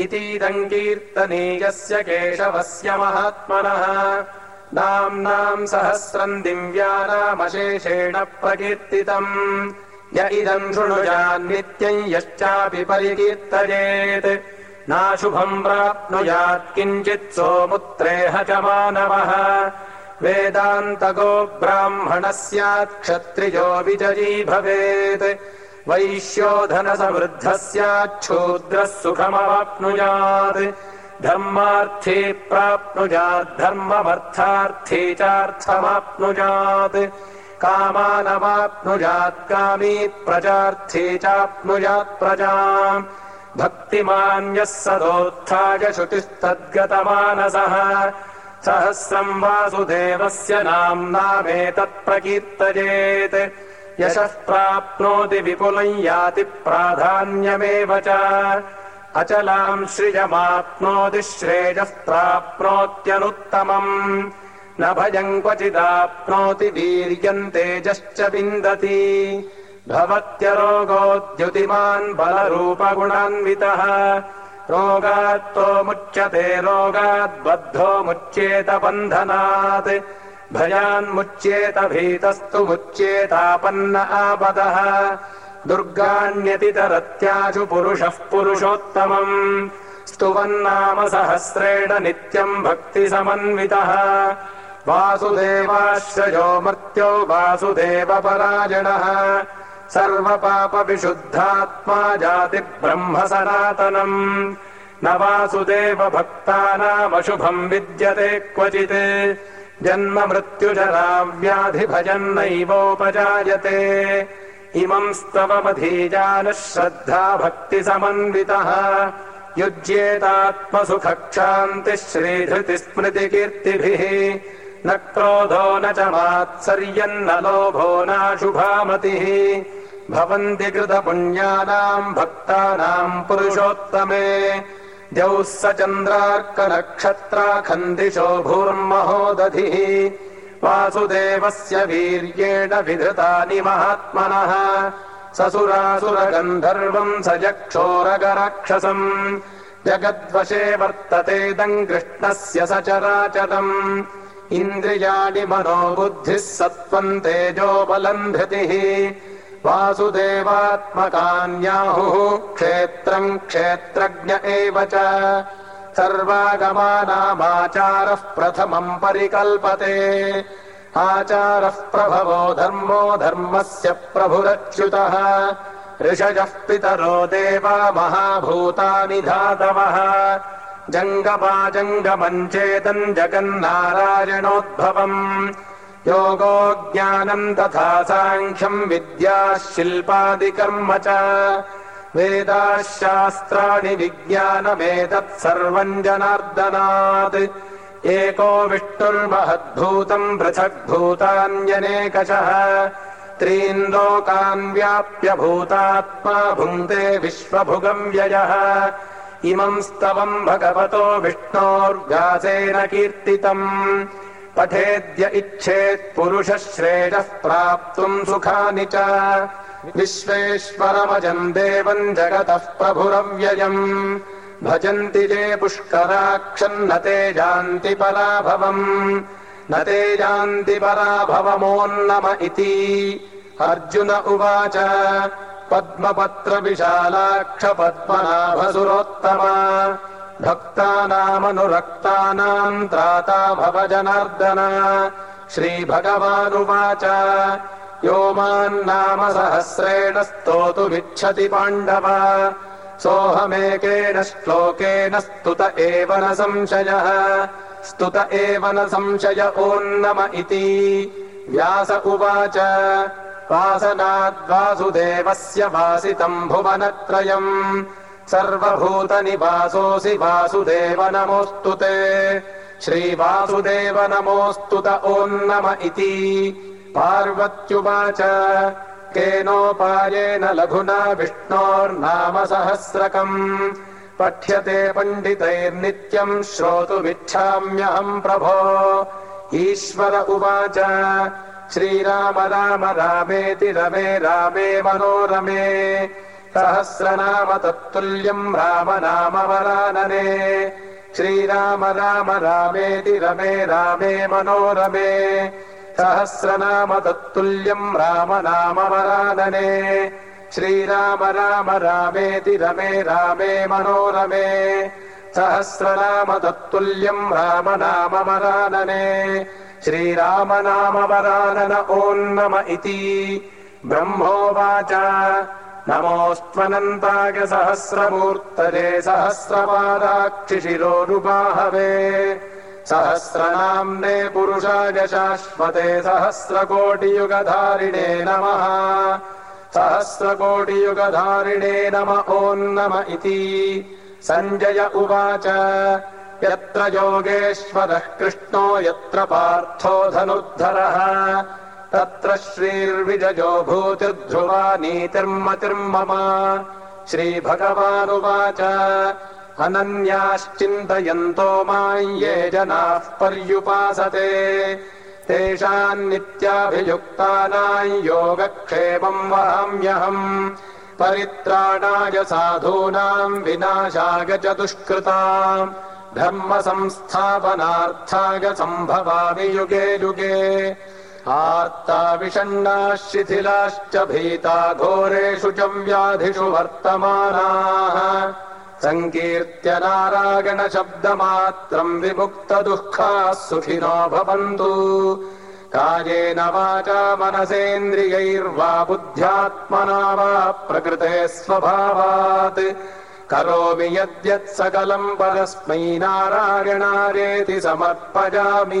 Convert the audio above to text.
इतीदम् कीर्तनीयस्य केशवस्य महात्मनः। नाम्नाम् सहस्रम् दिव्यानामशेषेण प्रकीर्तितम्। य इदम् शृणुयान्नित्यम् यश्चापि परिकीर्तयेत्। नाशुभम् प्राप्नुयात् किञ्चित् सोमुत्रेह च मानवः। वेदान्तगो ब्राह्मणः स्यात् क्षत्रियो विजयी भवेत् वैश्यो धनसमृद्धः स्याच्छूद्रः सुखमवाप्नुयात्। धर्मार्थी प्राप्नुयात् धर्ममर्थार्थी चार्थमाप्नुयात्। कामानवाप्नुयात् कामी प्रजार्थी चाप्नुयात् प्रजा भक्तिमान्यः सदोत्थाय श्रुतिस्तद्गतमानसः। सहस्रम् वासुदेवस्य नाम्नामेतत्प्रकीर्तयेत् यशः प्राप्नोति विपुलम् याति प्राधान्यमेव च। अचलाम् श्रियमाप्नोति श्रेयः प्राप्नोत्यनुत्तमम् न भयम् क्वचिदाप्नोति वीर्यम् तेजश्च विन्दति। भवत्यरोगोद्युतिमान् बलरूपगुणान्वितः। रोगात्तो मुच्यते रोगाद्बद्धो मुच्येत बन्धनात् भयान्मुच्येत भीतस्तु मुच्येतापन्न आपदः। दुर्गाण्यतितरत्याशु पुरुषः पुरुषोत्तमम्। स्तुवन्नाम सहस्रेण नित्यम् भक्तिसमन्वितः। वासुदेवाश्रयो मर्त्यो वासुदेवपरायणः। सर्वपापविशुद्धात्मा जातिब्रह्म सनातनम्। न वासुदेव भक्तानामशुभम् विद्यते क्वचित् जन्म मृत्युजरा स्तवमधीजानः श्रद्धा भक्तिसमन्वितः युज्येतात्मसुखक्षान्तिः श्रीधृतिस्मृतिकीर्तिभिः न क्रोधो न च मात्सर्यन्न लोभो नाशुभामतिः। भवन्ति कृतपुण्यानाम् भक्तानाम् पुरुषोत्तमे द्यौः स चन्द्रार्कनक्षत्राखन्दिशो भूर्महोदधिः वासुदेवस्य वीर्येण विधृतानि महात्मनः ससुरासुरगन्धर्वम् स यक्षोरगराक्षसम् जगद्वशे वर्ततेदम् कृष्णस्य सचराचरम् इन्द्रियाणि मनो बुद्धिः सत्त्वम् तेजो बलम् धृतिः वासुदेवात्मकान्याहुः क्षेत्रम् क्षेत्रज्ञ एव च। सर्वागमानामाचारः प्रथमम् परिकल्पते। आचारः प्रभवो धर्मो धर्मस्य प्रभुरच्युतः। ऋषजः पितरो देवा महाभूतानि धातवः। जङ्गमाजङ्गमम् चेतम् जगन्नारायणोद्भवम् योगो ज्ञानम् तथा साङ्ख्यम् विद्याः शिल्पादिकर्म च। वेदाः शास्त्राणि विज्ञानमेतत् सर्वम् जनार्दनात्। एको विष्णुर्महद्भूतम् पृथग्भूतान्यनेकशः। त्रीन् लोकान् व्याप्य भूतात्मा भुङ्क्ते विश्वभुगम् व्ययः इमम् स्तवम् भगवतो विष्णोर्व्यासेन कीर्तितम् पठेद्य इच्छेत् पुरुषः श्रेयः प्राप्तुम् सुखानि च। विश्वेश्वरमजम् देवम् जगतः प्रभुरव्ययम्। भजन्ति ये पुष्कराक्षन्न ते जान्ति पराभवम्। न ते जान्ति पराभवमोन्नम इति। अर्जुन उवाच पद्मपत्रविशालाक्ष पद्मनाभसुरोत्तमा भक्तानामनुरक्तानाम् त्राता भव जनार्दन। श्रीभगवानुवाच। यो मान्नाम सहस्रेण स्तोतुमिच्छति पाण्डव। सोऽहमेकेन श्लोकेन स्तुत एव न संशयः। स्तुत एव न संशय ओन्नम इति। व्यास उवाच। वासनाद्वासुदेवस्य वासितम् भुवनत्रयम् सर्वभूतनिवासोऽसि वासुदेव नमोऽस्तु ते। श्रीवासुदेव नमोऽस्तुत ओन्नम इति। पार्वत्युवाच। केनोपायेन लघुना विष्णोर्नाम सहस्रकम्। पठ्यते पण्डितैर्नित्यम् श्रोतुमिच्छाम्यहम् प्रभो। ईश्वर उवाच। श्रीराम राम रामेति रमे रामे मनोरमे सहस्रनाम तत्तुल्यम् राम श्रीराम राम रामेति रमे रामे मनोरमे। सहस्रनाम तत्तुल्यम् राम श्रीराम राम रामेति रमे रामे मनोरमे। सहस्रनाम तत्तुल्यम् राम नाम वरानने नाम इति। ब्रह्मोवाच नमोऽस्त्वनन्ताय सहस्रपादाक्षिशिरोरुबाहवे। सहस्रनाम्ने पुरुषाय शाश्वते सहस्रकोटियुगधारिणे नमः। सहस्रकोटियुगधारिणे नम ओन्नम इति। सञ्जय उवाच। यत्र योगेश्वरः कृष्णो यत्र पार्थो धनुर्धरः तत्र श्रीर्विजयो भूतिर्ध्रुवा नीतिर्मतिर्मम श्रीभगवानुवाच अनन्याश्चिन्तयन्तो माम् ये जनाः पर्युपासते। तेषाम् नित्याभियुक्तानाम् योगक्षेमम् वहाम्यहम् परित्राणाय साधूनाम् विनाशाय च दुष्कृताम्। धर्मसंस्थापनार्थाय सम्भवामि युगे युगे आर्ता विषण्णाः शिथिलाश्च भीता घोरेषु च व्याधिषु वर्तमानाः। सङ्कीर्त्य नारायणशब्दमात्रम् विमुक्तदुःखाः सुखिनो भवन्तु। कायेन वाचा मनसेन्द्रियैर्वा बुद्ध्यात्मना वा प्रकृते स्वभावात्। करोमि यद्यत् सकलम् परस्मै नारायणारेति समर्पयामि